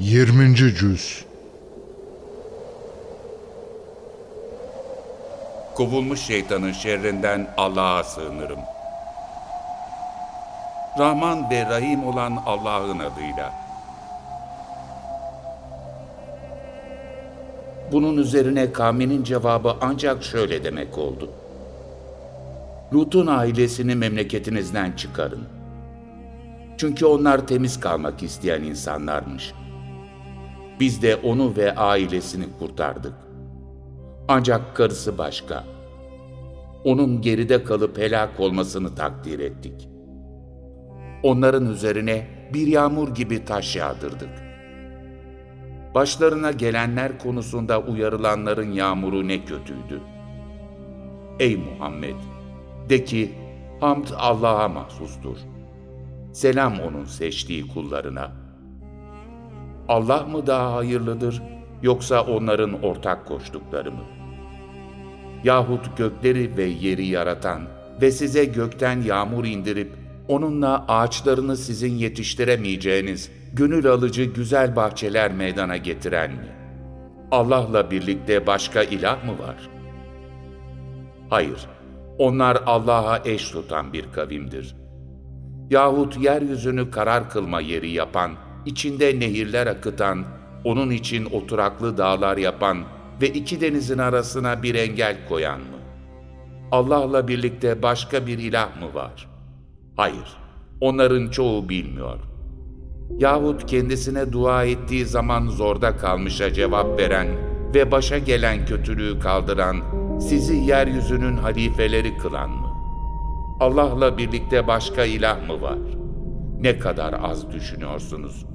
20. Cüz Kovulmuş şeytanın şerrinden Allah'a sığınırım. Rahman ve Rahim olan Allah'ın adıyla. Bunun üzerine kavminin cevabı ancak şöyle demek oldu. Lut'un ailesini memleketinizden çıkarın. Çünkü onlar temiz kalmak isteyen insanlarmış. Biz de onu ve ailesini kurtardık. Ancak karısı başka. Onun geride kalıp helak olmasını takdir ettik. Onların üzerine bir yağmur gibi taş yağdırdık. Başlarına gelenler konusunda uyarılanların yağmuru ne kötüydü. Ey Muhammed! De ki, hamd Allah'a mahsustur. Selam onun seçtiği kullarına. Allah mı daha hayırlıdır, yoksa onların ortak koştukları mı? Yahut gökleri ve yeri yaratan ve size gökten yağmur indirip, onunla ağaçlarını sizin yetiştiremeyeceğiniz, gönül alıcı güzel bahçeler meydana getiren mi? Allah'la birlikte başka ilah mı var? Hayır, onlar Allah'a eş tutan bir kavimdir. Yahut yeryüzünü karar kılma yeri yapan, içinde nehirler akıtan, onun için oturaklı dağlar yapan ve iki denizin arasına bir engel koyan mı? Allah'la birlikte başka bir ilah mı var? Hayır, onların çoğu bilmiyor. Yahut kendisine dua ettiği zaman zorda kalmışa cevap veren ve başa gelen kötülüğü kaldıran, sizi yeryüzünün halifeleri kılan mı? Allah'la birlikte başka ilah mı var? Ne kadar az düşünüyorsunuz.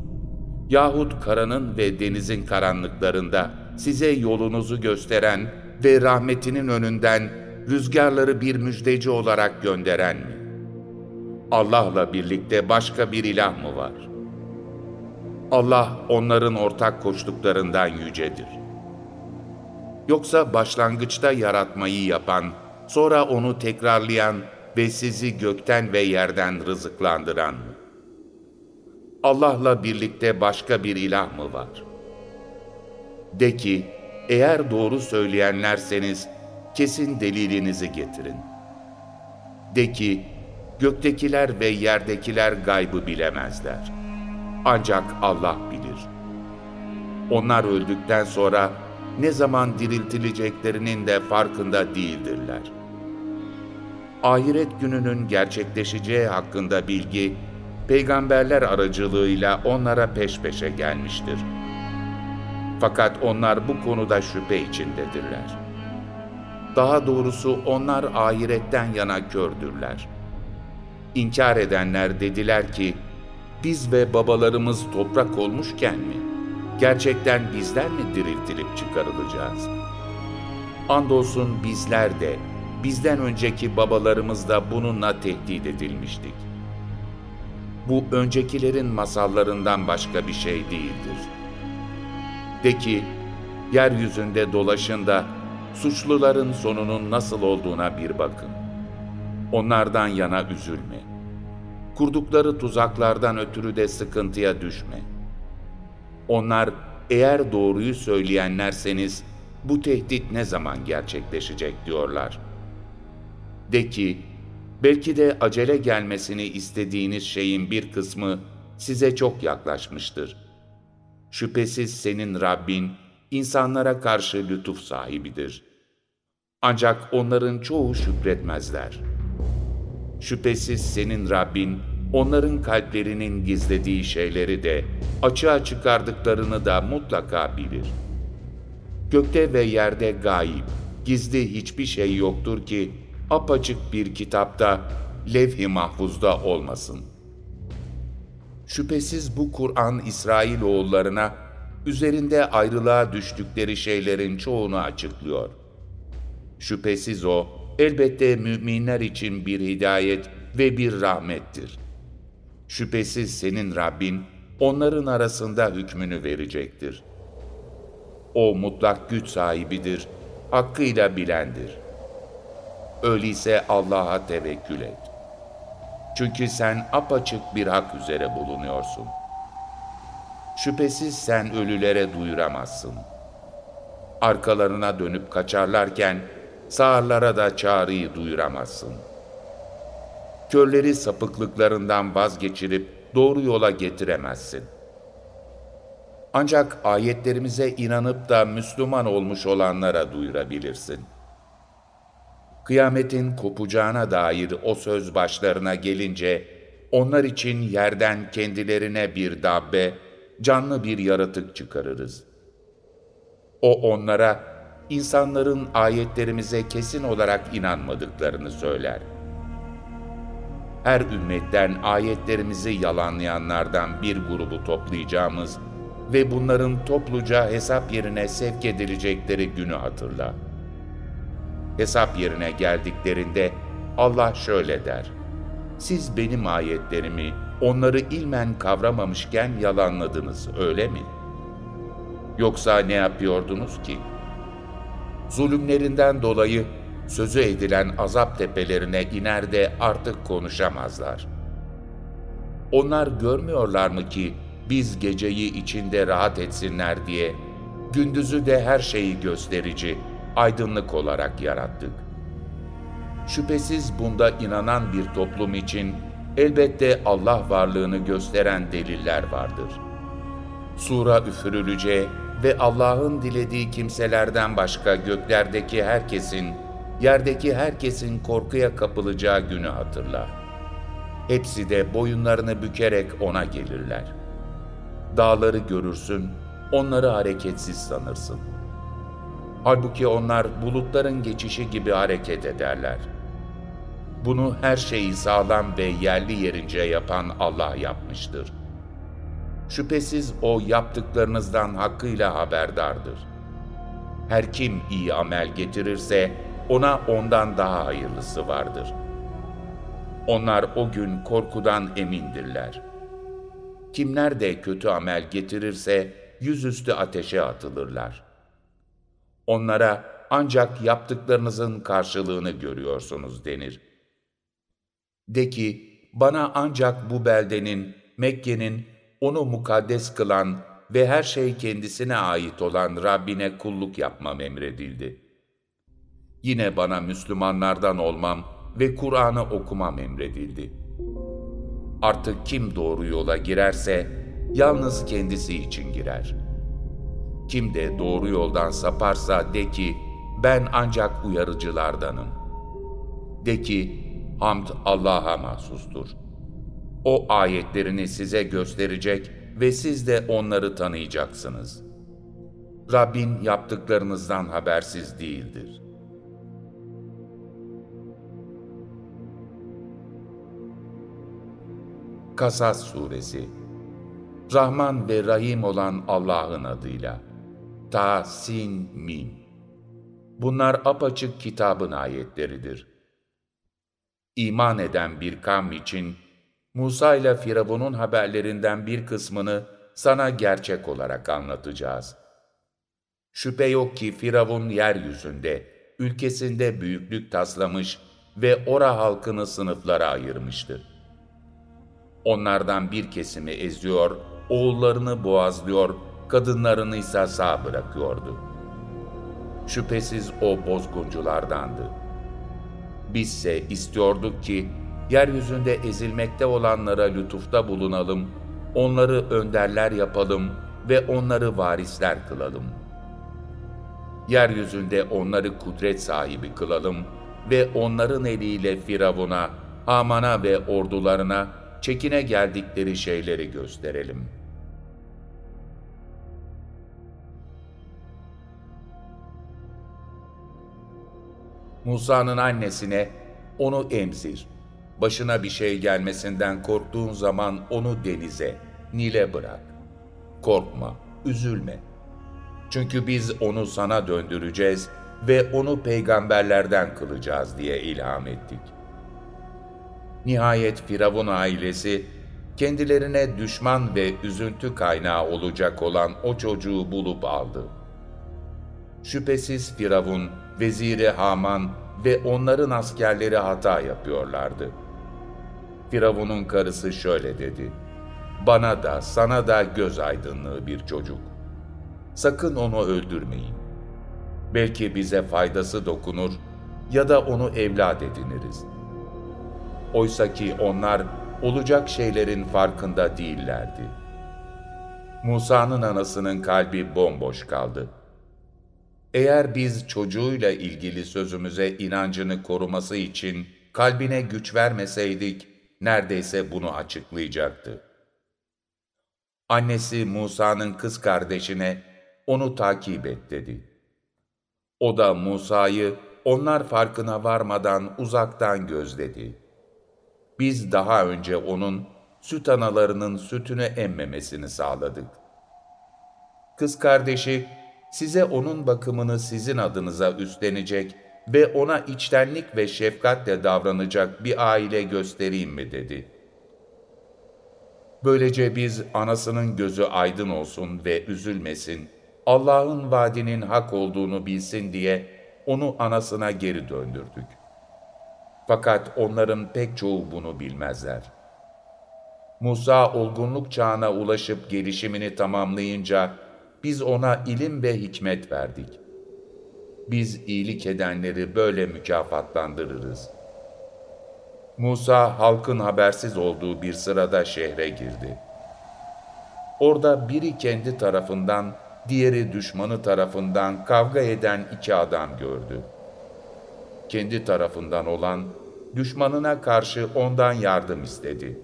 Yahut karanın ve denizin karanlıklarında size yolunuzu gösteren ve rahmetinin önünden rüzgarları bir müjdeci olarak gönderen mi? Allah'la birlikte başka bir ilah mı var? Allah onların ortak koştuklarından yücedir. Yoksa başlangıçta yaratmayı yapan, sonra onu tekrarlayan ve sizi gökten ve yerden rızıklandıran mı? Allah'la birlikte başka bir ilah mı var? De ki, eğer doğru söyleyenlerseniz kesin delilinizi getirin. De ki, göktekiler ve yerdekiler gaybı bilemezler. Ancak Allah bilir. Onlar öldükten sonra ne zaman diriltileceklerinin de farkında değildirler. Ahiret gününün gerçekleşeceği hakkında bilgi, peygamberler aracılığıyla onlara peş peşe gelmiştir. Fakat onlar bu konuda şüphe içindedirler. Daha doğrusu onlar ahiretten yana kördürler. İnkar edenler dediler ki, biz ve babalarımız toprak olmuşken mi? Gerçekten bizler mi diriltilip çıkarılacağız? Andolsun bizler de, bizden önceki babalarımız da bununla tehdit edilmiştik. Bu öncekilerin masallarından başka bir şey değildir. De ki, yeryüzünde dolaşın da suçluların sonunun nasıl olduğuna bir bakın. Onlardan yana üzülme. Kurdukları tuzaklardan ötürü de sıkıntıya düşme. Onlar eğer doğruyu söyleyenlerseniz bu tehdit ne zaman gerçekleşecek diyorlar. De ki, belki de acele gelmesini istediğiniz şeyin bir kısmı size çok yaklaşmıştır. Şüphesiz senin Rabbin insanlara karşı lütuf sahibidir. Ancak onların çoğu şükretmezler. Şüphesiz senin Rabbin onların kalplerinin gizlediği şeyleri de açığa çıkardıklarını da mutlaka bilir. Gökte ve yerde gayip, gizli hiçbir şey yoktur ki apaçık bir kitapta, levh-i mahfuzda olmasın. Şüphesiz bu Kur'an İsrail oğullarına üzerinde ayrılığa düştükleri şeylerin çoğunu açıklıyor. Şüphesiz o, elbette müminler için bir hidayet ve bir rahmettir. Şüphesiz senin Rabbin, onların arasında hükmünü verecektir. O mutlak güç sahibidir, hakkıyla bilendir. Öyleyse Allah'a tevekkül et. Çünkü sen apaçık bir hak üzere bulunuyorsun. Şüphesiz sen ölülere duyuramazsın. Arkalarına dönüp kaçarlarken sağırlara da çağrıyı duyuramazsın. Körleri sapıklıklarından vazgeçirip doğru yola getiremezsin. Ancak ayetlerimize inanıp da Müslüman olmuş olanlara duyurabilirsin. Kıyametin kopacağına dair o söz başlarına gelince, onlar için yerden kendilerine bir dabbe, canlı bir yaratık çıkarırız. O onlara, insanların ayetlerimize kesin olarak inanmadıklarını söyler. Her ümmetten ayetlerimizi yalanlayanlardan bir grubu toplayacağımız ve bunların topluca hesap yerine sevk edilecekleri günü hatırla. Hesap yerine geldiklerinde Allah şöyle der. Siz benim ayetlerimi onları ilmen kavramamışken yalanladınız öyle mi? Yoksa ne yapıyordunuz ki? Zulümlerinden dolayı sözü edilen azap tepelerine iner de artık konuşamazlar. Onlar görmüyorlar mı ki biz geceyi içinde rahat etsinler diye, gündüzü de her şeyi gösterici, aydınlık olarak yarattık. Şüphesiz bunda inanan bir toplum için elbette Allah varlığını gösteren deliller vardır. Sura üfürüleceği ve Allah'ın dilediği kimselerden başka göklerdeki herkesin, yerdeki herkesin korkuya kapılacağı günü hatırla. Hepsi de boyunlarını bükerek ona gelirler.'' Dağları görürsün, onları hareketsiz sanırsın. Halbuki onlar bulutların geçişi gibi hareket ederler. Bunu her şeyi sağlam ve yerli yerince yapan Allah yapmıştır. Şüphesiz O yaptıklarınızdan hakkıyla haberdardır. Her kim iyi amel getirirse ona ondan daha hayırlısı vardır. Onlar o gün korkudan emindirler.'' Kimler de kötü amel getirirse yüzüstü ateşe atılırlar. Onlara ancak yaptıklarınızın karşılığını görüyorsunuz denir. De ki, bana ancak bu beldenin, Mekke'nin, onu mukaddes kılan ve her şey kendisine ait olan Rabbine kulluk yapmam emredildi. Yine bana Müslümanlardan olmam ve Kur'an'ı okumam emredildi.'' Artık kim doğru yola girerse yalnız kendisi için girer. Kim de doğru yoldan saparsa de ki ben ancak uyarıcılardanım. De ki hamd Allah'a mahsustur. O ayetlerini size gösterecek ve siz de onları tanıyacaksınız. Rabbin yaptıklarınızdan habersiz değildir.'' Kasas Suresi Rahman ve Rahim olan Allah'ın adıyla. Ta, Sin, Mim. Bunlar apaçık kitabın ayetleridir. İman eden bir kavm için Musa ile Firavun'un haberlerinden bir kısmını sana gerçek olarak anlatacağız. Şüphe yok ki Firavun yeryüzünde, ülkesinde büyüklük taslamış ve ora halkını sınıflara ayırmıştır. Onlardan bir kesimi eziyor, oğullarını boğazlıyor, kadınlarını ise sağ bırakıyordu. Şüphesiz o bozgunculardandı. Bizse istiyorduk ki, yeryüzünde ezilmekte olanlara lütufta bulunalım, onları önderler yapalım ve onları varisler kılalım. Yeryüzünde onları kudret sahibi kılalım ve onların eliyle Firavun'a, Haman'a ve ordularına çekine geldikleri şeyleri gösterelim. Musa'nın annesine onu emzir. Başına bir şey gelmesinden korktuğun zaman onu denize, Nil'e bırak. Korkma, üzülme. Çünkü biz onu sana döndüreceğiz ve onu peygamberlerden kılacağız diye ilham ettik. Nihayet Firavun ailesi kendilerine düşman ve üzüntü kaynağı olacak olan o çocuğu bulup aldı. Şüphesiz Firavun, veziri Haman ve onların askerleri hata yapıyorlardı. Firavun'un karısı şöyle dedi: bana da sana da göz aydınlığı bir çocuk. Sakın onu öldürmeyin. Belki bize faydası dokunur ya da onu evlat ediniriz. Oysa ki onlar olacak şeylerin farkında değillerdi. Musa'nın anasının kalbi bomboş kaldı. Eğer biz çocuğuyla ilgili sözümüze inancını koruması için kalbine güç vermeseydik, neredeyse bunu açıklayacaktı. Annesi Musa'nın kız kardeşine onu takip et dedi. O da Musa'yı onlar farkına varmadan uzaktan gözledi. Biz daha önce onun süt analarının sütünü emmemesini sağladık. Kız kardeşi size onun bakımını sizin adınıza üstlenecek ve ona içtenlik ve şefkatle davranacak bir aile göstereyim mi dedi. Böylece biz anasının gözü aydın olsun ve üzülmesin, Allah'ın vaadinin hak olduğunu bilsin diye onu anasına geri döndürdük. Fakat onların pek çoğu bunu bilmezler. Musa olgunluk çağına ulaşıp gelişimini tamamlayınca biz ona ilim ve hikmet verdik. Biz iyilik edenleri böyle mükafatlandırırız. Musa halkın habersiz olduğu bir sırada şehre girdi. Orada biri kendi tarafından, diğeri düşmanı tarafından kavga eden iki adam gördü. Kendi tarafından olan, düşmanına karşı ondan yardım istedi.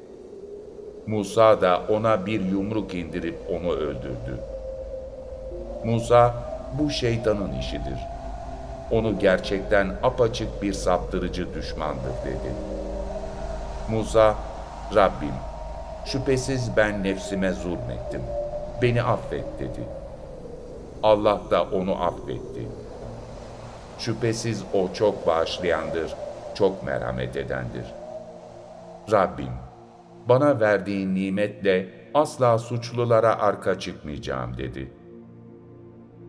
Musa da ona bir yumruk indirip onu öldürdü. Musa, bu şeytanın işidir. Onu gerçekten apaçık bir saptırıcı düşmandır dedi. Musa, Rabbim, şüphesiz ben nefsime zulmettim. Beni affet dedi. Allah da onu affetti. Şüphesiz o çok bağışlayandır, çok merhamet edendir. Rabbim, bana verdiğin nimetle asla suçlulara arka çıkmayacağım dedi.''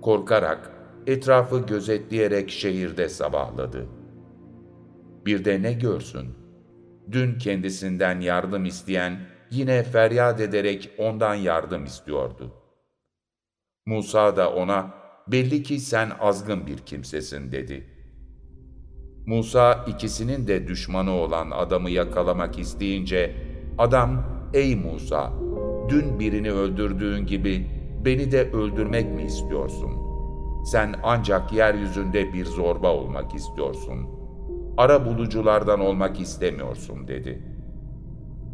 Korkarak, etrafı gözetleyerek şehirde sabahladı. Bir de ne görsün? Dün kendisinden yardım isteyen yine feryat ederek ondan yardım istiyordu. Musa da ona, belli ki sen azgın bir kimsesin dedi. Musa ikisinin de düşmanı olan adamı yakalamak isteyince, adam, ey Musa, dün birini öldürdüğün gibi beni de öldürmek mi istiyorsun? Sen ancak yeryüzünde bir zorba olmak istiyorsun. Ara buluculardan olmak istemiyorsun dedi.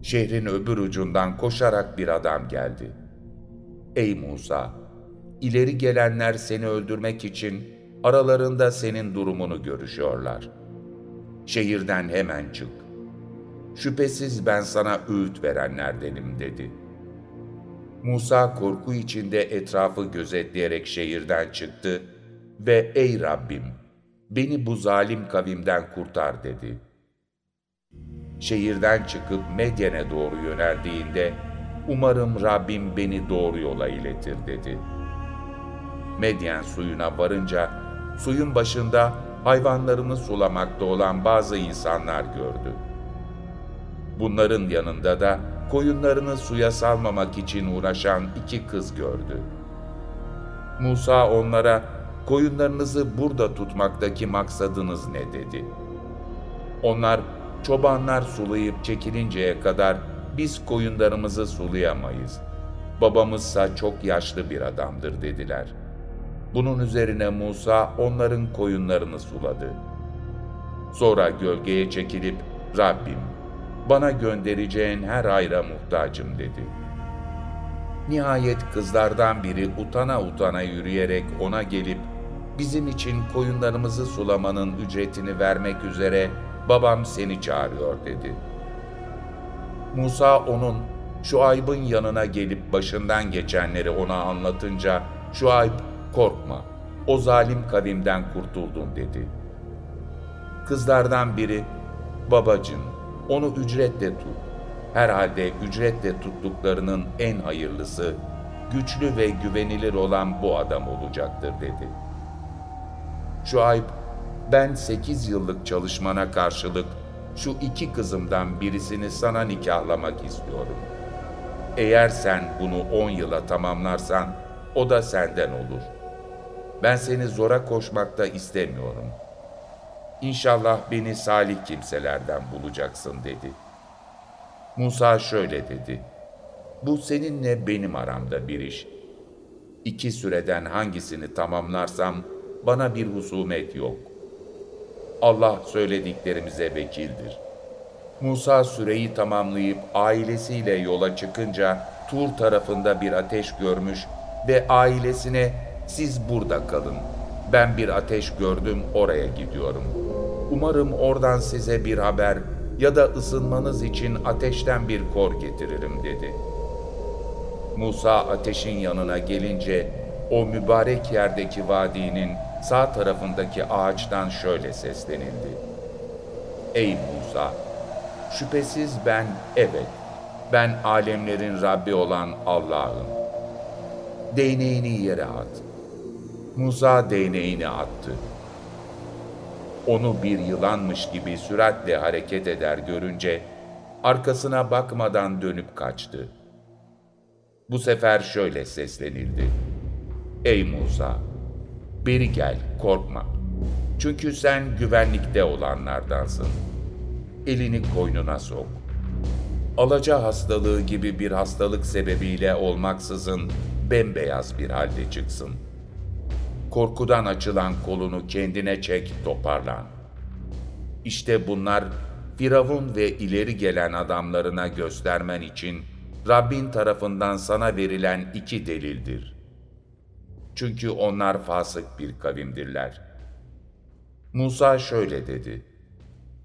Şehrin öbür ucundan koşarak bir adam geldi. Ey Musa! İleri gelenler seni öldürmek için aralarında senin durumunu görüşüyorlar. Şehirden hemen çık. Şüphesiz ben sana öğüt verenlerdenim dedi.'' Musa korku içinde etrafı gözetleyerek şehirden çıktı ve ''Ey Rabbim, beni bu zalim kavimden kurtar.'' dedi. Şehirden çıkıp Medyen'e doğru yöneldiğinde ''Umarım Rabbim beni doğru yola iletir.'' dedi. Medyen suyuna varınca suyun başında hayvanlarını sulamakta olan bazı insanlar gördü. Bunların yanında da koyunlarını suya salmamak için uğraşan iki kız gördü. Musa onlara, koyunlarınızı burada tutmaktaki maksadınız ne dedi. Onlar, çobanlar sulayıp çekilinceye kadar biz koyunlarımızı sulayamayız. Babamızsa çok yaşlı bir adamdır dediler. Bunun üzerine Musa onların koyunlarını suladı. Sonra gölgeye çekilip Rabbim bana göndereceğin her hayra muhtacım dedi. Nihayet kızlardan biri utana utana yürüyerek ona gelip, bizim için koyunlarımızı sulamanın ücretini vermek üzere babam seni çağırıyor dedi. Musa onun Şuayb'ın yanına gelip başından geçenleri ona anlatınca Şuayb korkma o zalim kavimden kurtuldun dedi. Kızlardan biri babacın onu ücretle tut. Herhalde ücretle tuttuklarının en hayırlısı, güçlü ve güvenilir olan bu adam olacaktır dedi. Şuayb, ben sekiz yıllık çalışmana karşılık şu iki kızımdan birisini sana nikahlamak istiyorum. Eğer sen bunu on yıla tamamlarsan, o da senden olur. Ben seni zora koşmakta istemiyorum. İnşallah beni salih kimselerden bulacaksın dedi. Musa şöyle dedi. Bu seninle benim aramda bir iş. İki süreden hangisini tamamlarsam bana bir husumet yok. Allah söylediklerimize vekildir.'' Musa süreyi tamamlayıp ailesiyle yola çıkınca Tur tarafında bir ateş görmüş ve ailesine siz burada kalın. Ben bir ateş gördüm oraya gidiyorum. Umarım oradan size bir haber ya da ısınmanız için ateşten bir kor getiririm dedi. Musa ateşin yanına gelince o mübarek yerdeki vadinin sağ tarafındaki ağaçtan şöyle seslenildi. Ey Musa! Şüphesiz ben evet, ben alemlerin Rabbi olan Allah'ım. Değneğini yere at. Musa değneğini attı. Onu bir yılanmış gibi süratle hareket eder görünce, arkasına bakmadan dönüp kaçtı. Bu sefer şöyle seslenildi. Ey Musa! Beri gel, korkma. Çünkü sen güvenlikte olanlardansın.'' elini koynuna sok. Alaca hastalığı gibi bir hastalık sebebiyle olmaksızın bembeyaz bir halde çıksın. Korkudan açılan kolunu kendine çek, toparlan. İşte bunlar Firavun ve ileri gelen adamlarına göstermen için Rabbin tarafından sana verilen iki delildir. Çünkü onlar fasık bir kavimdirler. Musa şöyle dedi.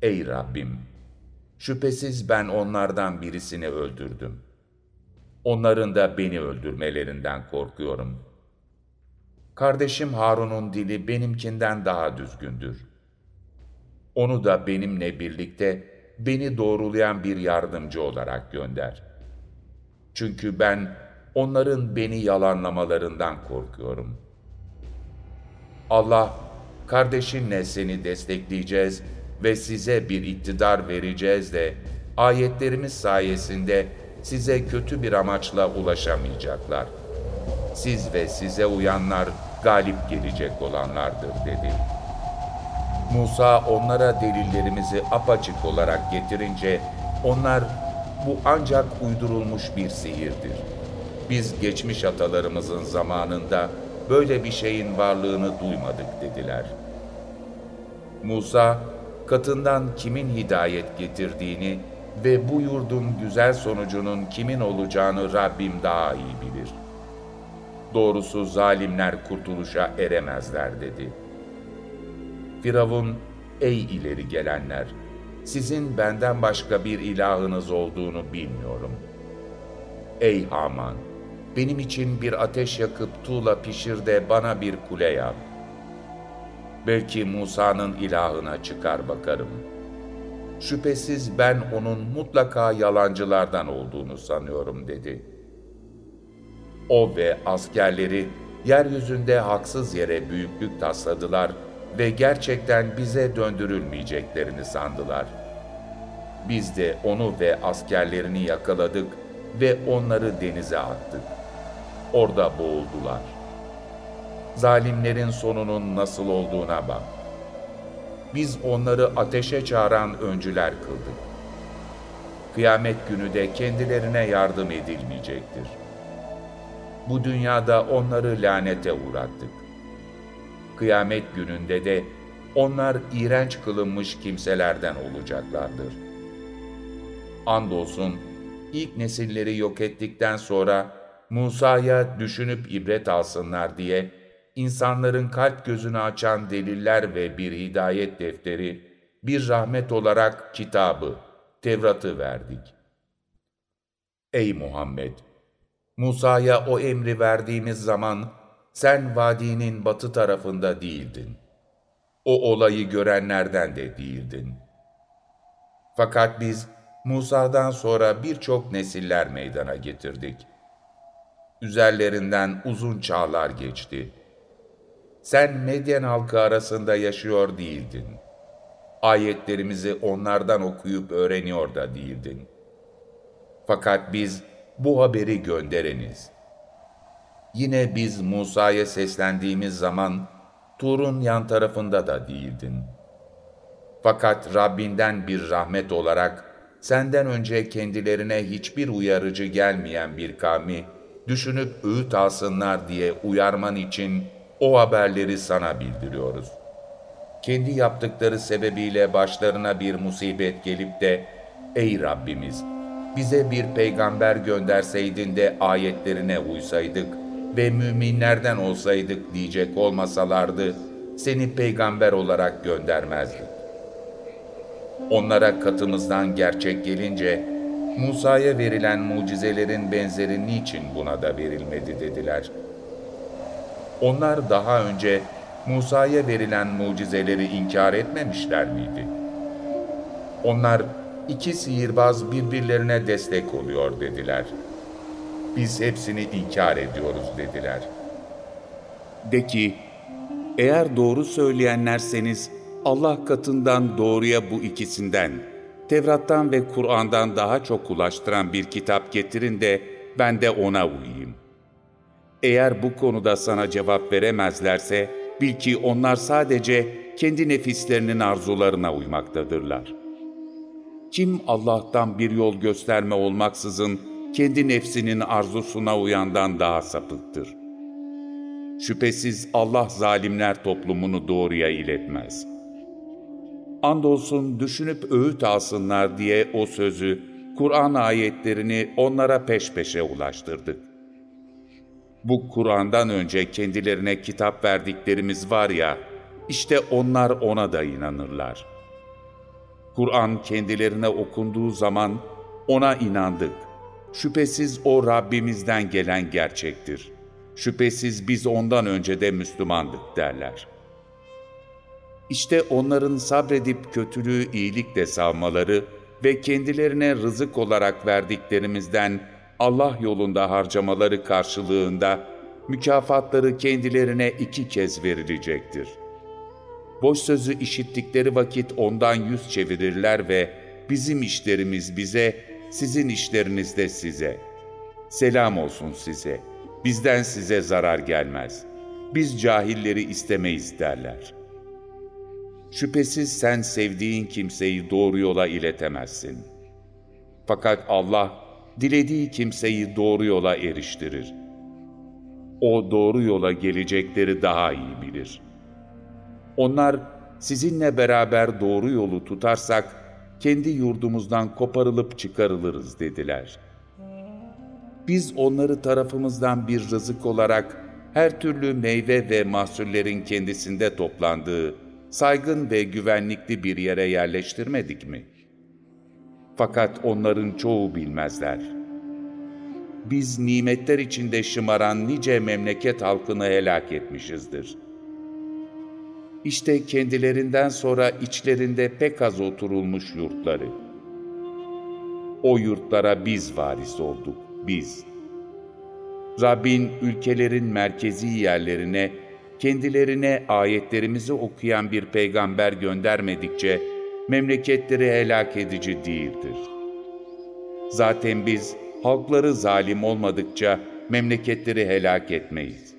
Ey Rabbim! Şüphesiz ben onlardan birisini öldürdüm. Onların da beni öldürmelerinden korkuyorum. Kardeşim Harun'un dili benimkinden daha düzgündür. Onu da benimle birlikte beni doğrulayan bir yardımcı olarak gönder. Çünkü ben onların beni yalanlamalarından korkuyorum. Allah, kardeşinle seni destekleyeceğiz ve size bir iktidar vereceğiz de ayetlerimiz sayesinde size kötü bir amaçla ulaşamayacaklar. Siz ve size uyanlar galip gelecek olanlardır dedi. Musa onlara delillerimizi apaçık olarak getirince onlar bu ancak uydurulmuş bir sihirdir. Biz geçmiş atalarımızın zamanında böyle bir şeyin varlığını duymadık dediler. Musa katından kimin hidayet getirdiğini ve bu yurdun güzel sonucunun kimin olacağını Rabbim daha iyi bilir. Doğrusu zalimler kurtuluşa eremezler dedi. Firavun, ey ileri gelenler, sizin benden başka bir ilahınız olduğunu bilmiyorum. Ey Haman, benim için bir ateş yakıp tuğla pişir de bana bir kule yap.'' Belki Musa'nın ilahına çıkar bakarım. Şüphesiz ben onun mutlaka yalancılardan olduğunu sanıyorum dedi. O ve askerleri yeryüzünde haksız yere büyüklük tasladılar ve gerçekten bize döndürülmeyeceklerini sandılar. Biz de onu ve askerlerini yakaladık ve onları denize attık. Orada boğuldular zalimlerin sonunun nasıl olduğuna bak. Biz onları ateşe çağıran öncüler kıldık. Kıyamet günü de kendilerine yardım edilmeyecektir. Bu dünyada onları lanete uğrattık. Kıyamet gününde de onlar iğrenç kılınmış kimselerden olacaklardır. Andolsun ilk nesilleri yok ettikten sonra Musa'ya düşünüp ibret alsınlar diye insanların kalp gözünü açan deliller ve bir hidayet defteri, bir rahmet olarak kitabı, Tevrat'ı verdik. Ey Muhammed! Musa'ya o emri verdiğimiz zaman sen vadinin batı tarafında değildin. O olayı görenlerden de değildin. Fakat biz Musa'dan sonra birçok nesiller meydana getirdik. Üzerlerinden uzun çağlar geçti.'' sen Medyen halkı arasında yaşıyor değildin. Ayetlerimizi onlardan okuyup öğreniyor da değildin. Fakat biz bu haberi göndereniz. Yine biz Musa'ya seslendiğimiz zaman Tur'un yan tarafında da değildin. Fakat Rabbinden bir rahmet olarak senden önce kendilerine hiçbir uyarıcı gelmeyen bir kavmi düşünüp öğüt alsınlar diye uyarman için o haberleri sana bildiriyoruz. Kendi yaptıkları sebebiyle başlarına bir musibet gelip de ''Ey Rabbimiz, bize bir peygamber gönderseydin de ayetlerine uysaydık ve müminlerden olsaydık diyecek olmasalardı, seni peygamber olarak göndermezdik. Onlara katımızdan gerçek gelince, Musa'ya verilen mucizelerin benzeri niçin buna da verilmedi dediler. Onlar daha önce Musa'ya verilen mucizeleri inkar etmemişler miydi? Onlar iki sihirbaz birbirlerine destek oluyor dediler. Biz hepsini inkar ediyoruz dediler. De ki, eğer doğru söyleyenlerseniz Allah katından doğruya bu ikisinden, Tevrat'tan ve Kur'an'dan daha çok ulaştıran bir kitap getirin de ben de ona uyayım. Eğer bu konuda sana cevap veremezlerse, bil ki onlar sadece kendi nefislerinin arzularına uymaktadırlar. Kim Allah'tan bir yol gösterme olmaksızın kendi nefsinin arzusuna uyandan daha sapıktır. Şüphesiz Allah zalimler toplumunu doğruya iletmez.'' andolsun düşünüp öğüt alsınlar diye o sözü, Kur'an ayetlerini onlara peş peşe ulaştırdık. Bu Kur'an'dan önce kendilerine kitap verdiklerimiz var ya, işte onlar ona da inanırlar. Kur'an kendilerine okunduğu zaman ona inandık. Şüphesiz o Rabbimizden gelen gerçektir. Şüphesiz biz ondan önce de Müslümandık derler.'' İşte onların sabredip kötülüğü iyilikle savmaları ve kendilerine rızık olarak verdiklerimizden Allah yolunda harcamaları karşılığında mükafatları kendilerine iki kez verilecektir. Boş sözü işittikleri vakit ondan yüz çevirirler ve bizim işlerimiz bize, sizin işleriniz de size. Selam olsun size, bizden size zarar gelmez. Biz cahilleri istemeyiz derler.'' Şüphesiz sen sevdiğin kimseyi doğru yola iletemezsin. Fakat Allah dilediği kimseyi doğru yola eriştirir. O doğru yola gelecekleri daha iyi bilir. Onlar sizinle beraber doğru yolu tutarsak kendi yurdumuzdan koparılıp çıkarılırız dediler. Biz onları tarafımızdan bir rızık olarak her türlü meyve ve mahsullerin kendisinde toplandığı saygın ve güvenlikli bir yere yerleştirmedik mi? Fakat onların çoğu bilmezler. Biz nimetler içinde şımaran nice memleket halkını helak etmişizdir. İşte kendilerinden sonra içlerinde pek az oturulmuş yurtları. O yurtlara biz varis olduk, biz. Rabbin ülkelerin merkezi yerlerine kendilerine ayetlerimizi okuyan bir peygamber göndermedikçe memleketleri helak edici değildir. Zaten biz halkları zalim olmadıkça memleketleri helak etmeyiz.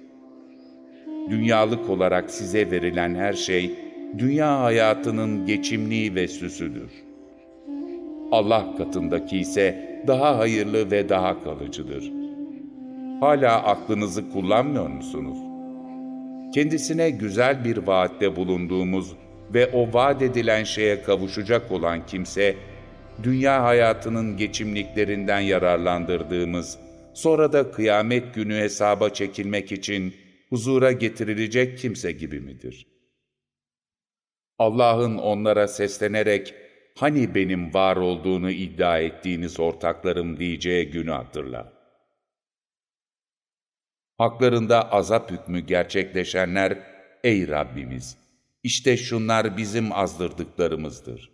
Dünyalık olarak size verilen her şey, dünya hayatının geçimliği ve süsüdür. Allah katındaki ise daha hayırlı ve daha kalıcıdır. Hala aklınızı kullanmıyor musunuz? kendisine güzel bir vaatte bulunduğumuz ve o vaat edilen şeye kavuşacak olan kimse, dünya hayatının geçimliklerinden yararlandırdığımız, sonra da kıyamet günü hesaba çekilmek için huzura getirilecek kimse gibi midir? Allah'ın onlara seslenerek, hani benim var olduğunu iddia ettiğiniz ortaklarım diyeceği günü hatırla. Haklarında azap hükmü gerçekleşenler, ey Rabbimiz! İşte şunlar bizim azdırdıklarımızdır.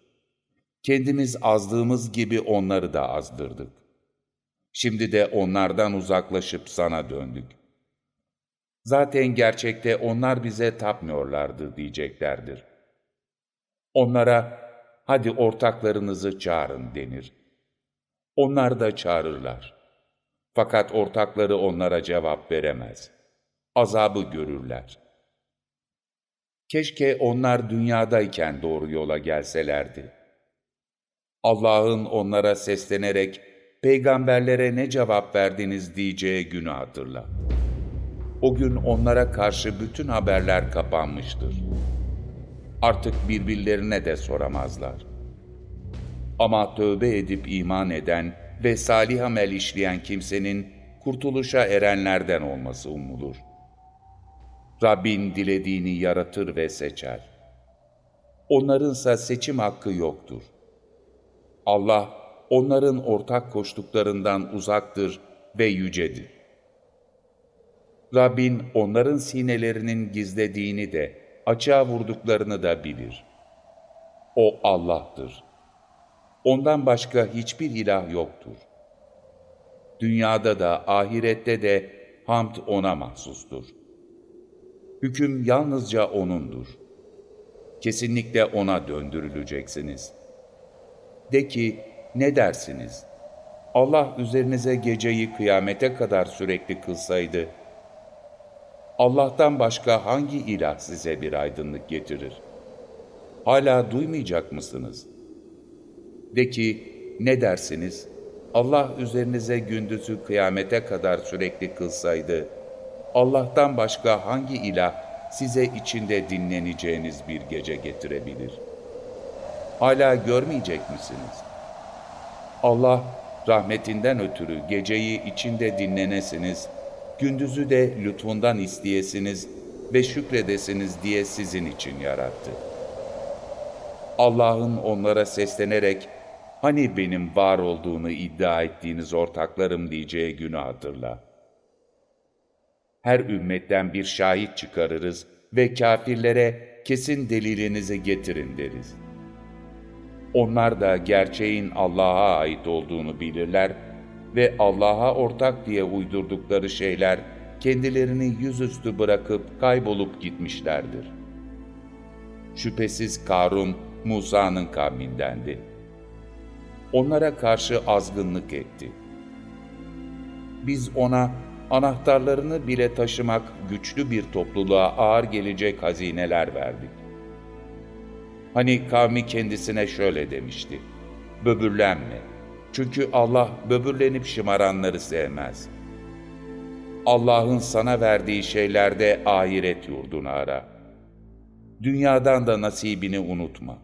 Kendimiz azdığımız gibi onları da azdırdık. Şimdi de onlardan uzaklaşıp sana döndük. Zaten gerçekte onlar bize tapmıyorlardı diyeceklerdir. Onlara, hadi ortaklarınızı çağırın denir. Onlar da çağırırlar. Fakat ortakları onlara cevap veremez. Azabı görürler. Keşke onlar dünyadayken doğru yola gelselerdi. Allah'ın onlara seslenerek, peygamberlere ne cevap verdiniz diyeceği günü hatırla. O gün onlara karşı bütün haberler kapanmıştır. Artık birbirlerine de soramazlar. Ama tövbe edip iman eden ve salih amel işleyen kimsenin kurtuluşa erenlerden olması umulur. Rabbin dilediğini yaratır ve seçer. Onlarınsa seçim hakkı yoktur. Allah, onların ortak koştuklarından uzaktır ve yücedir. Rabbin onların sinelerinin gizlediğini de, açığa vurduklarını da bilir. O Allah'tır. Ondan başka hiçbir ilah yoktur. Dünyada da ahirette de hamd O'na mahsustur. Hüküm yalnızca O'nundur. Kesinlikle O'na döndürüleceksiniz. De ki, ne dersiniz? Allah üzerinize geceyi kıyamete kadar sürekli kılsaydı, Allah'tan başka hangi ilah size bir aydınlık getirir? Hala duymayacak mısınız? De ki, ne dersiniz? Allah üzerinize gündüzü kıyamete kadar sürekli kılsaydı, Allah'tan başka hangi ilah size içinde dinleneceğiniz bir gece getirebilir? Hala görmeyecek misiniz? Allah rahmetinden ötürü geceyi içinde dinlenesiniz, gündüzü de lütfundan isteyesiniz ve şükredesiniz diye sizin için yarattı. Allah'ın onlara seslenerek, hani benim var olduğunu iddia ettiğiniz ortaklarım diyeceği günü hatırla. Her ümmetten bir şahit çıkarırız ve kafirlere kesin delilinizi getirin deriz. Onlar da gerçeğin Allah'a ait olduğunu bilirler ve Allah'a ortak diye uydurdukları şeyler kendilerini yüzüstü bırakıp kaybolup gitmişlerdir. Şüphesiz Karun, Musa'nın kavmindendi. Onlara karşı azgınlık etti. Biz ona anahtarlarını bile taşımak güçlü bir topluluğa ağır gelecek hazineler verdik. Hani kavmi kendisine şöyle demişti, böbürlenme, çünkü Allah böbürlenip şımaranları sevmez. Allah'ın sana verdiği şeylerde ahiret yurdunu ara. Dünyadan da nasibini unutma.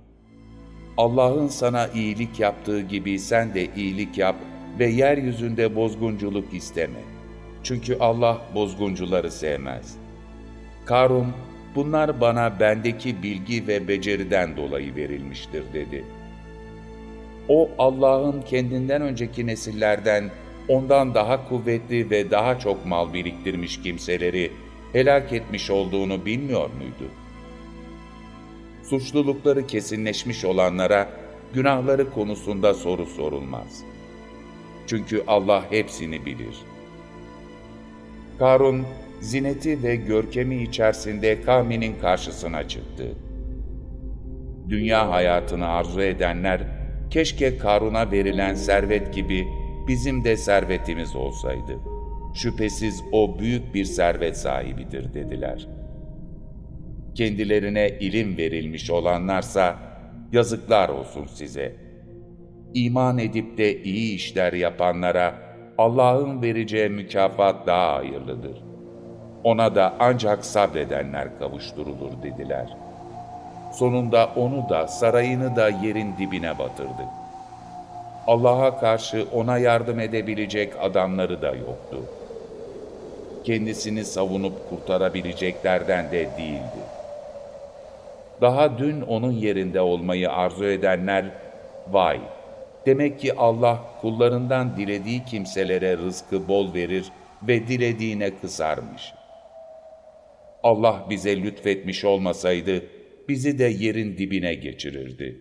Allah'ın sana iyilik yaptığı gibi sen de iyilik yap ve yeryüzünde bozgunculuk isteme. Çünkü Allah bozguncuları sevmez. Karun, bunlar bana bendeki bilgi ve beceriden dolayı verilmiştir dedi.'' O Allah'ın kendinden önceki nesillerden ondan daha kuvvetli ve daha çok mal biriktirmiş kimseleri helak etmiş olduğunu bilmiyor muydu? Suçlulukları kesinleşmiş olanlara günahları konusunda soru sorulmaz. Çünkü Allah hepsini bilir. Karun, zineti ve görkemi içerisinde kavminin karşısına çıktı. Dünya hayatını arzu edenler, keşke Karun'a verilen servet gibi bizim de servetimiz olsaydı. Şüphesiz o büyük bir servet sahibidir dediler. Kendilerine ilim verilmiş olanlarsa yazıklar olsun size. İman edip de iyi işler yapanlara Allah'ın vereceği mükafat daha hayırlıdır. Ona da ancak sabredenler kavuşturulur dediler.'' Sonunda onu da sarayını da yerin dibine batırdı. Allah'a karşı ona yardım edebilecek adamları da yoktu. Kendisini savunup kurtarabileceklerden de değildi. Daha dün onun yerinde olmayı arzu edenler, vay! Demek ki Allah kullarından dilediği kimselere rızkı bol verir ve dilediğine kısarmış. Allah bize lütfetmiş olmasaydı, bizi de yerin dibine geçirirdi.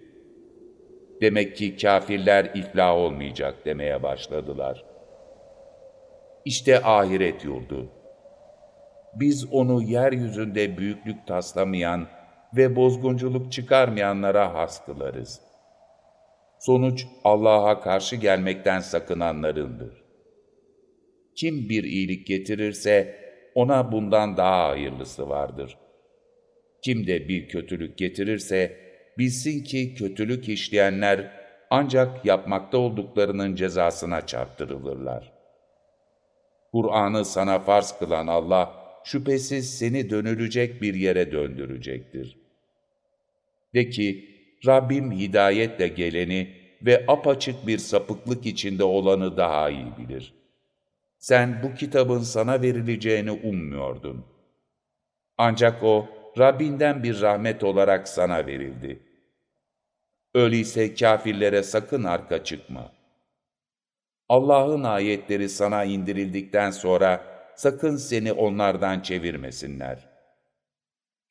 Demek ki kafirler iflah olmayacak demeye başladılar. İşte ahiret yurdu. Biz onu yeryüzünde büyüklük taslamayan ve bozgunculuk çıkarmayanlara has kılarız. Sonuç Allah'a karşı gelmekten sakınanlarındır. Kim bir iyilik getirirse ona bundan daha hayırlısı vardır. Kim de bir kötülük getirirse bilsin ki kötülük işleyenler ancak yapmakta olduklarının cezasına çarptırılırlar. Kur'an'ı sana farz kılan Allah, şüphesiz seni dönülecek bir yere döndürecektir. De ki, Rabbim hidayetle geleni ve apaçık bir sapıklık içinde olanı daha iyi bilir. Sen bu kitabın sana verileceğini ummuyordun. Ancak o, Rabbinden bir rahmet olarak sana verildi. Öyleyse kafirlere sakın arka çıkma. Allah'ın ayetleri sana indirildikten sonra, sakın seni onlardan çevirmesinler.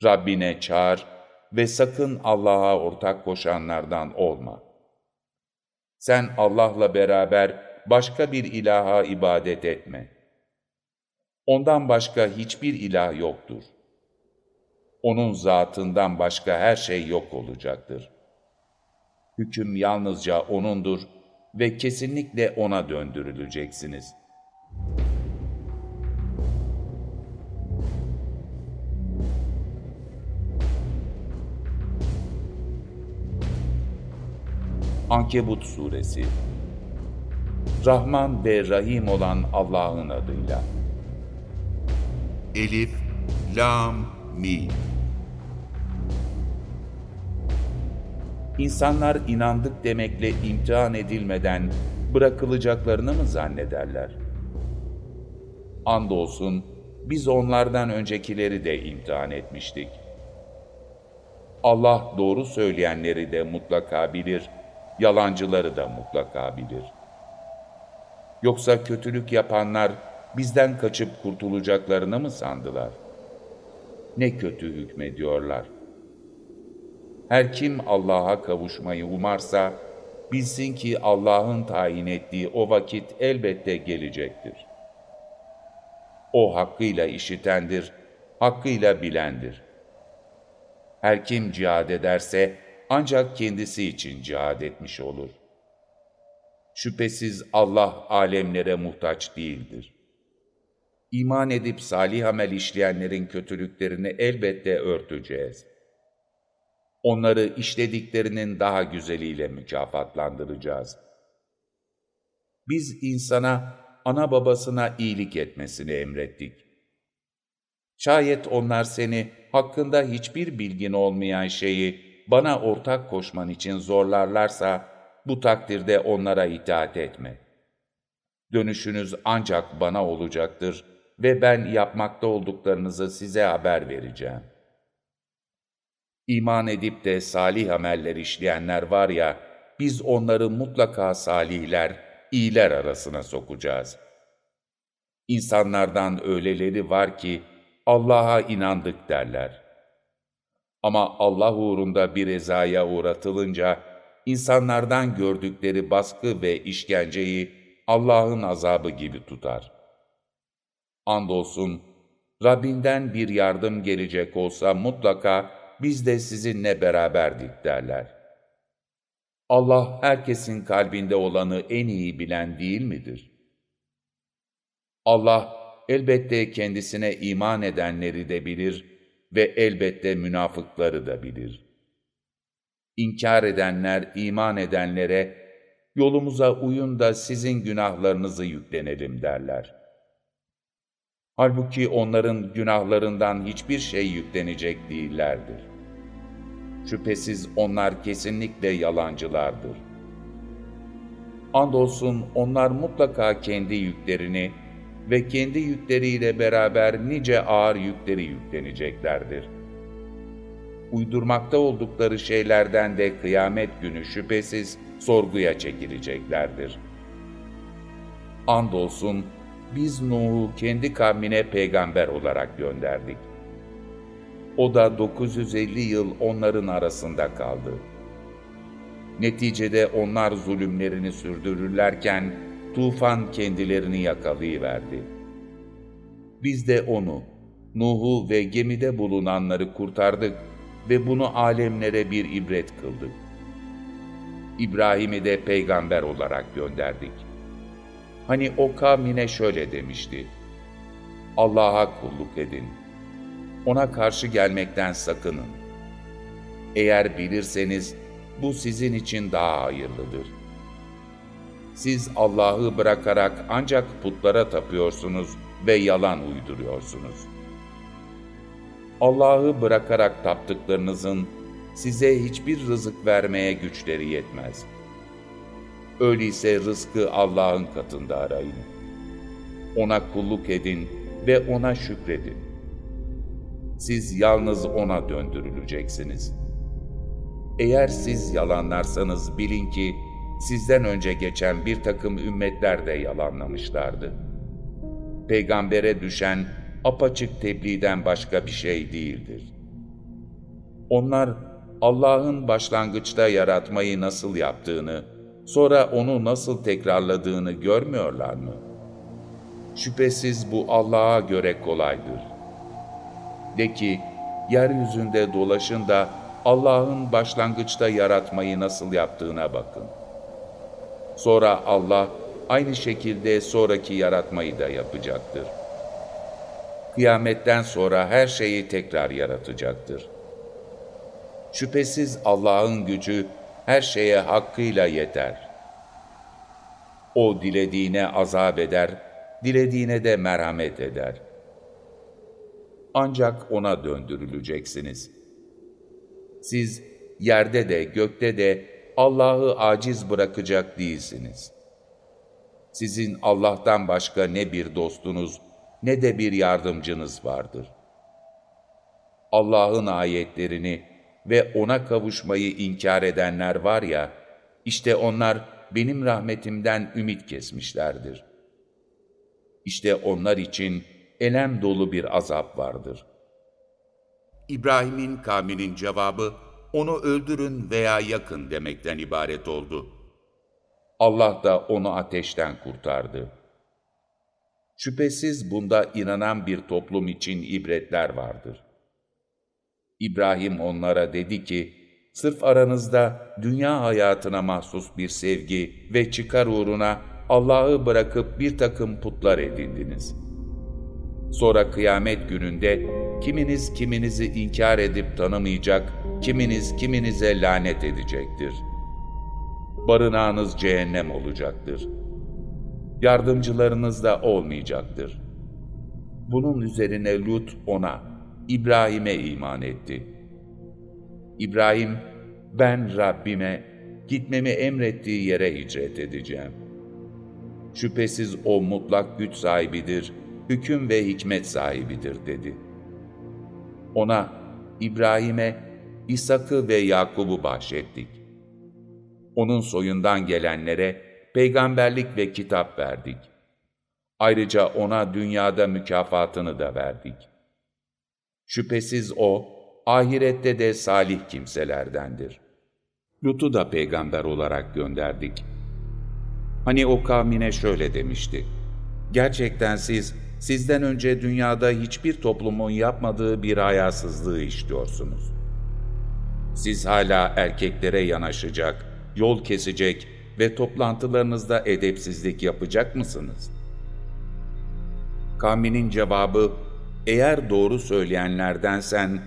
Rabbine çağır ve sakın Allah'a ortak koşanlardan olma. Sen Allah'la beraber başka bir ilaha ibadet etme. Ondan başka hiçbir ilah yoktur. Onun zatından başka her şey yok olacaktır. Hüküm yalnızca O'nundur ve kesinlikle O'na döndürüleceksiniz.'' Ankebut Suresi Rahman ve Rahim olan Allah'ın adıyla Elif, Lam, Mim İnsanlar inandık demekle imtihan edilmeden bırakılacaklarını mı zannederler? Andolsun biz onlardan öncekileri de imtihan etmiştik. Allah doğru söyleyenleri de mutlaka bilir yalancıları da mutlaka bilir. Yoksa kötülük yapanlar bizden kaçıp kurtulacaklarını mı sandılar? Ne kötü hükmediyorlar. Her kim Allah'a kavuşmayı umarsa, bilsin ki Allah'ın tayin ettiği o vakit elbette gelecektir. O hakkıyla işitendir, hakkıyla bilendir. Her kim cihad ederse, ancak kendisi için cihad etmiş olur. Şüphesiz Allah alemlere muhtaç değildir. İman edip salih amel işleyenlerin kötülüklerini elbette örteceğiz. Onları işlediklerinin daha güzeliyle mükafatlandıracağız. Biz insana, ana babasına iyilik etmesini emrettik. Şayet onlar seni hakkında hiçbir bilgin olmayan şeyi bana ortak koşman için zorlarlarsa, bu takdirde onlara itaat etme. Dönüşünüz ancak bana olacaktır ve ben yapmakta olduklarınızı size haber vereceğim. İman edip de salih ameller işleyenler var ya, biz onları mutlaka salihler, iyiler arasına sokacağız. İnsanlardan öyleleri var ki, Allah'a inandık derler. Ama Allah uğrunda bir ezaya uğratılınca, insanlardan gördükleri baskı ve işkenceyi Allah'ın azabı gibi tutar. Andolsun, Rabbinden bir yardım gelecek olsa mutlaka biz de sizinle beraberdik derler. Allah herkesin kalbinde olanı en iyi bilen değil midir? Allah elbette kendisine iman edenleri de bilir ve elbette münafıkları da bilir. İnkar edenler iman edenlere, yolumuza uyun da sizin günahlarınızı yüklenelim derler. Halbuki onların günahlarından hiçbir şey yüklenecek değillerdir. Şüphesiz onlar kesinlikle yalancılardır. Andolsun onlar mutlaka kendi yüklerini, ve kendi yükleriyle beraber nice ağır yükleri yükleneceklerdir. Uydurmakta oldukları şeylerden de kıyamet günü şüphesiz sorguya çekileceklerdir. Andolsun biz Nuh'u kendi kavmine peygamber olarak gönderdik. O da 950 yıl onların arasında kaldı. Neticede onlar zulümlerini sürdürürlerken, tufan kendilerini yakalayıverdi. Biz de onu, Nuh'u ve gemide bulunanları kurtardık ve bunu alemlere bir ibret kıldık. İbrahim'i de peygamber olarak gönderdik. Hani o kavmine şöyle demişti. Allah'a kulluk edin. Ona karşı gelmekten sakının. Eğer bilirseniz bu sizin için daha hayırlıdır. Siz Allah'ı bırakarak ancak putlara tapıyorsunuz ve yalan uyduruyorsunuz. Allah'ı bırakarak taptıklarınızın size hiçbir rızık vermeye güçleri yetmez. Öyleyse rızkı Allah'ın katında arayın. Ona kulluk edin ve O'na şükredin. Siz yalnız O'na döndürüleceksiniz. Eğer siz yalanlarsanız bilin ki sizden önce geçen bir takım ümmetler de yalanlamışlardı. Peygambere düşen apaçık tebliğden başka bir şey değildir. Onlar Allah'ın başlangıçta yaratmayı nasıl yaptığını, sonra onu nasıl tekrarladığını görmüyorlar mı? Şüphesiz bu Allah'a göre kolaydır. De ki, yeryüzünde dolaşın da Allah'ın başlangıçta yaratmayı nasıl yaptığına bakın. Sonra Allah aynı şekilde sonraki yaratmayı da yapacaktır. Kıyametten sonra her şeyi tekrar yaratacaktır. Şüphesiz Allah'ın gücü her şeye hakkıyla yeter. O dilediğine azap eder, dilediğine de merhamet eder. Ancak O'na döndürüleceksiniz. Siz yerde de gökte de Allah'ı aciz bırakacak değilsiniz. Sizin Allah'tan başka ne bir dostunuz ne de bir yardımcınız vardır. Allah'ın ayetlerini ve O'na kavuşmayı inkar edenler var ya, işte onlar benim rahmetimden ümit kesmişlerdir. İşte onlar için elem dolu bir azap vardır. İbrahim'in kavminin cevabı, onu öldürün veya yakın demekten ibaret oldu. Allah da onu ateşten kurtardı. Şüphesiz bunda inanan bir toplum için ibretler vardır. İbrahim onlara dedi ki, sırf aranızda dünya hayatına mahsus bir sevgi ve çıkar uğruna Allah'ı bırakıp bir takım putlar edindiniz. Sonra kıyamet gününde kiminiz kiminizi inkar edip tanımayacak, kiminiz kiminize lanet edecektir. Barınağınız cehennem olacaktır. Yardımcılarınız da olmayacaktır. Bunun üzerine Lut ona, İbrahim'e iman etti. İbrahim, ben Rabbime gitmemi emrettiği yere hicret edeceğim. Şüphesiz o mutlak güç sahibidir, hüküm ve hikmet sahibidir dedi. Ona, İbrahim'e İshak'ı ve Yakub'u bahşettik. Onun soyundan gelenlere peygamberlik ve kitap verdik. Ayrıca ona dünyada mükafatını da verdik. Şüphesiz o, ahirette de salih kimselerdendir. Lut'u da peygamber olarak gönderdik. Hani o kavmine şöyle demişti. Gerçekten siz, sizden önce dünyada hiçbir toplumun yapmadığı bir hayasızlığı işliyorsunuz. Siz hala erkeklere yanaşacak, yol kesecek ve toplantılarınızda edepsizlik yapacak mısınız? Kavminin cevabı, eğer doğru söyleyenlerdensen,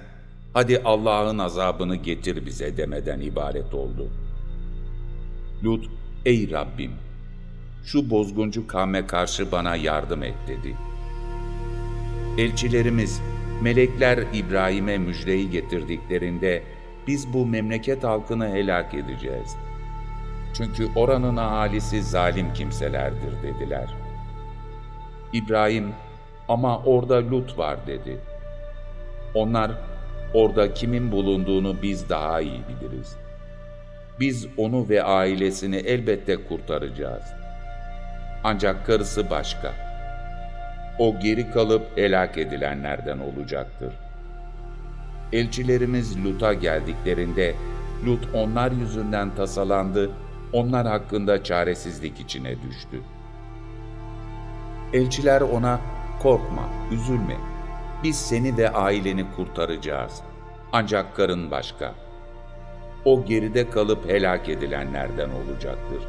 hadi Allah'ın azabını getir bize demeden ibaret oldu. Lut, ey Rabbim, şu bozguncu kavme karşı bana yardım et dedi. Elçilerimiz, melekler İbrahim'e müjdeyi getirdiklerinde, biz bu memleket halkını helak edeceğiz. Çünkü oranın ahalisi zalim kimselerdir dediler. İbrahim, ama orada Lut var dedi. Onlar, orada kimin bulunduğunu biz daha iyi biliriz. Biz onu ve ailesini elbette kurtaracağız. Ancak karısı başka. O geri kalıp helak edilenlerden olacaktır. Elçilerimiz Lut'a geldiklerinde, Lut onlar yüzünden tasalandı, onlar hakkında çaresizlik içine düştü. Elçiler ona, korkma, üzülme, biz seni ve aileni kurtaracağız. Ancak karın başka. O geride kalıp helak edilenlerden olacaktır.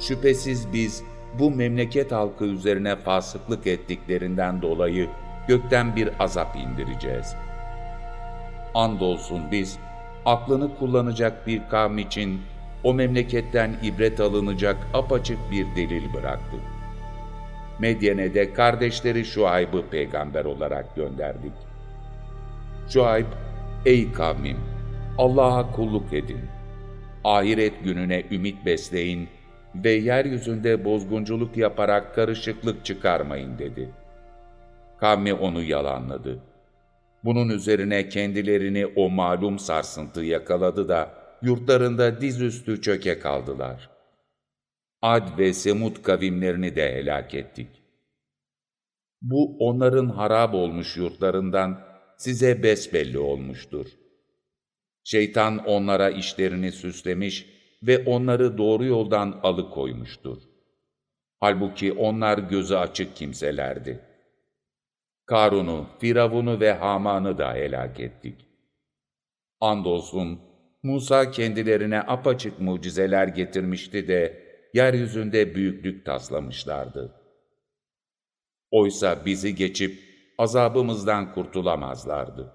Şüphesiz biz bu memleket halkı üzerine fasıklık ettiklerinden dolayı gökten bir azap indireceğiz. Andolsun biz, aklını kullanacak bir kavm için o memleketten ibret alınacak apaçık bir delil bıraktık. Medyen'e de kardeşleri Şuayb'ı peygamber olarak gönderdik. Şuayb, ey kavmim, Allah'a kulluk edin. Ahiret gününe ümit besleyin ve yeryüzünde bozgunculuk yaparak karışıklık çıkarmayın dedi. Kavmi onu yalanladı. Bunun üzerine kendilerini o malum sarsıntı yakaladı da yurtlarında dizüstü çöke kaldılar. Ad ve Semud kavimlerini de helak ettik. Bu onların harap olmuş yurtlarından size besbelli olmuştur. Şeytan onlara işlerini süslemiş ve onları doğru yoldan alıkoymuştur. Halbuki onlar gözü açık kimselerdi. Karun'u, Firavun'u ve Haman'ı da helak ettik. Andolsun Musa kendilerine apaçık mucizeler getirmişti de yeryüzünde büyüklük taslamışlardı. Oysa bizi geçip azabımızdan kurtulamazlardı.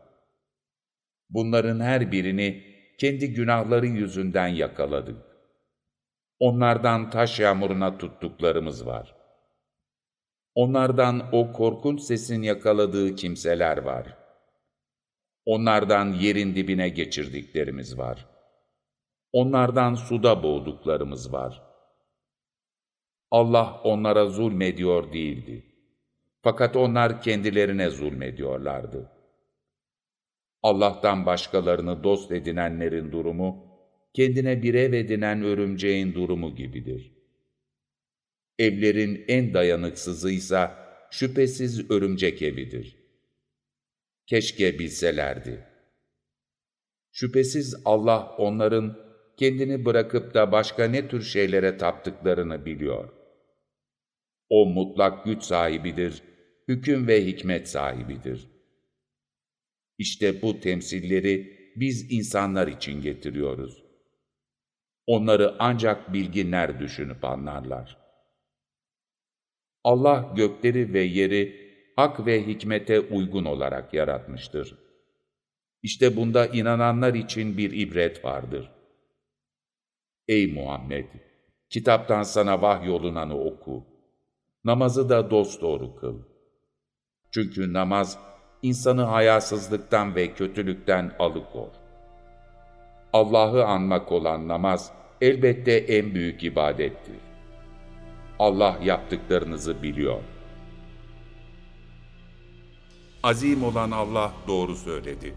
Bunların her birini kendi günahları yüzünden yakaladık. Onlardan taş yağmuruna tuttuklarımız var. Onlardan o korkunç sesin yakaladığı kimseler var. Onlardan yerin dibine geçirdiklerimiz var. Onlardan suda boğduklarımız var. Allah onlara zulmediyor değildi. Fakat onlar kendilerine zulmediyorlardı. Allah'tan başkalarını dost edinenlerin durumu, kendine bir ev edinen örümceğin durumu gibidir. Evlerin en dayanıksızıysa şüphesiz örümcek evidir. Keşke bilselerdi. Şüphesiz Allah onların kendini bırakıp da başka ne tür şeylere taptıklarını biliyor. O mutlak güç sahibidir, hüküm ve hikmet sahibidir. İşte bu temsilleri biz insanlar için getiriyoruz. Onları ancak bilginler düşünüp anlarlar. Allah gökleri ve yeri hak ve hikmete uygun olarak yaratmıştır. İşte bunda inananlar için bir ibret vardır. Ey Muhammed! Kitaptan sana vahyolunanı oku. Namazı da dosdoğru kıl. Çünkü namaz, insanı hayasızlıktan ve kötülükten alıkor. Allah'ı anmak olan namaz, elbette en büyük ibadettir. Allah yaptıklarınızı biliyor. Azim olan Allah doğru söyledi.